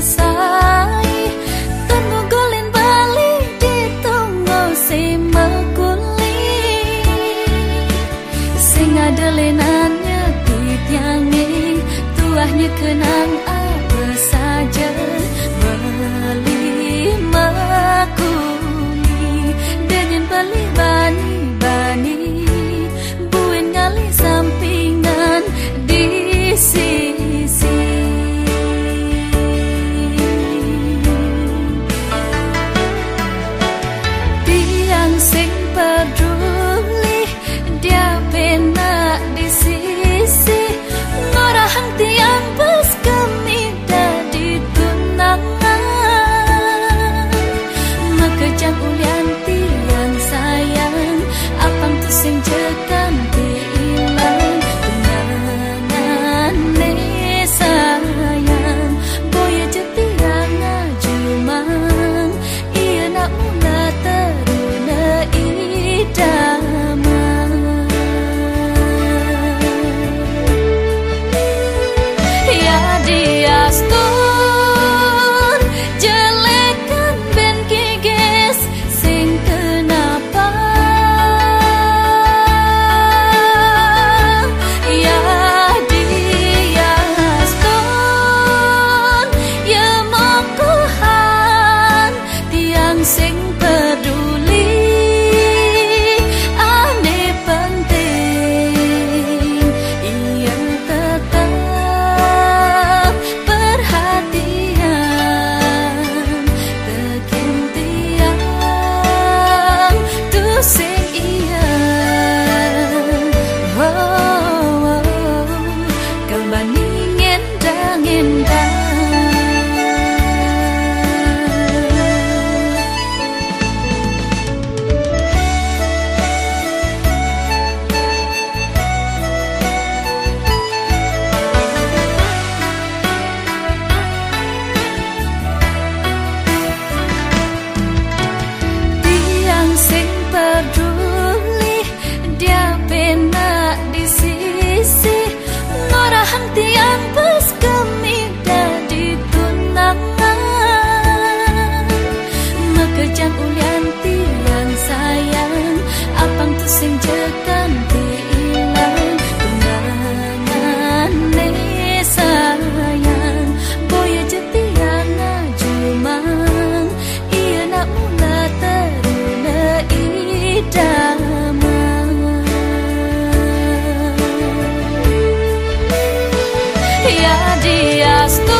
selesai. Tunggu golin bali ditunggu si makuli Sing ada lenannya titiangi Tuahnya kenang sinh dia, dias, tu